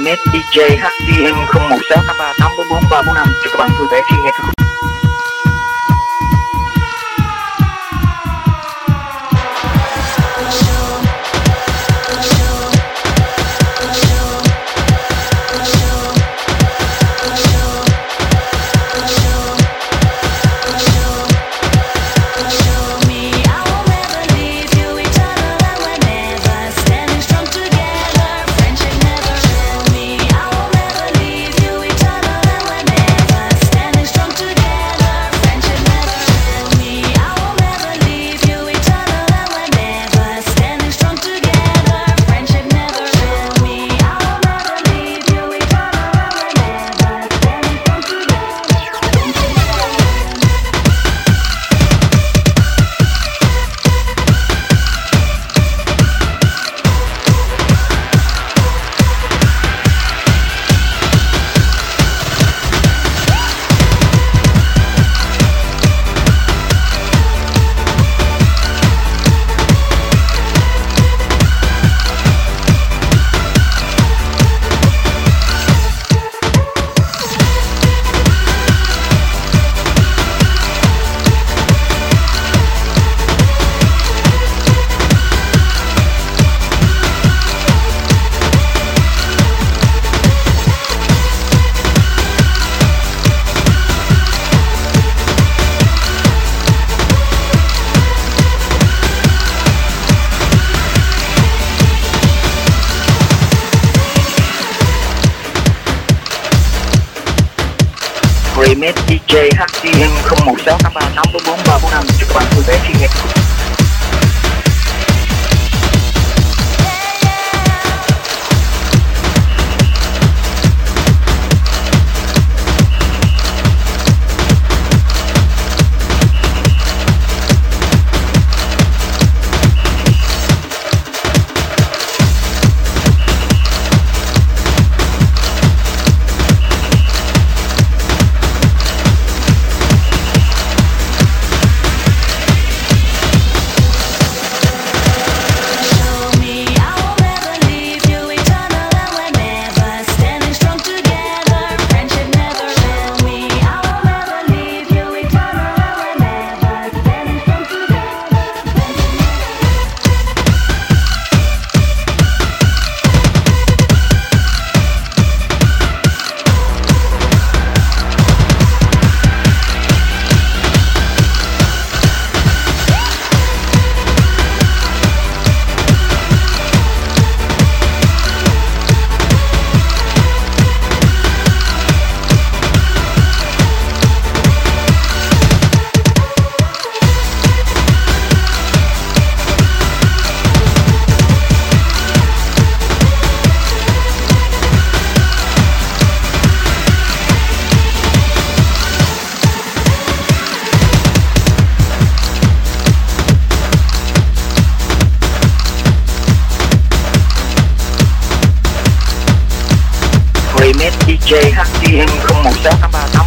Remix DJ HTM 0168384445 Remix DJ HCM 0168384445 chúc bạn vui vẻ khi nghe DJ HTM 0168384445